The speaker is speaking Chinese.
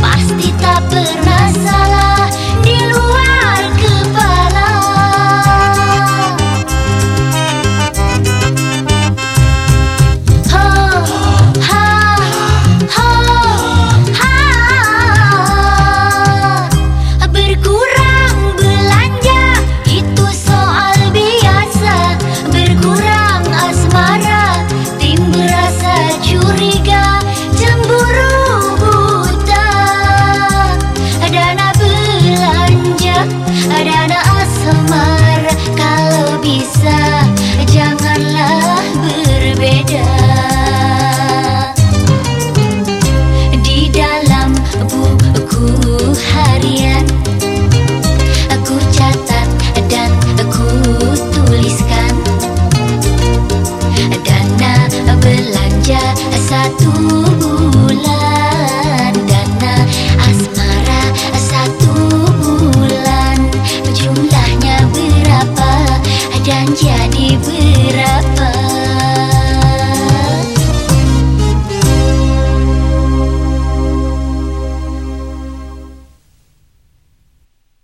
Pasti.